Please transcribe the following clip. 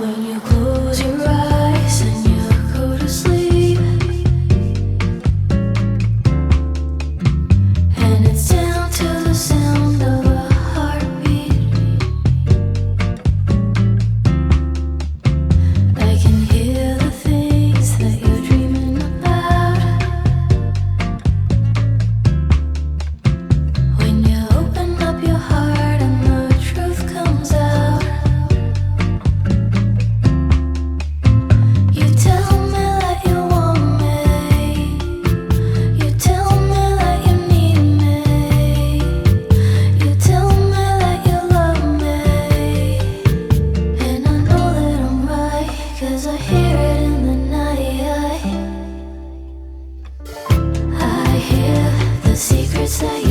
When you close your eyes secrets that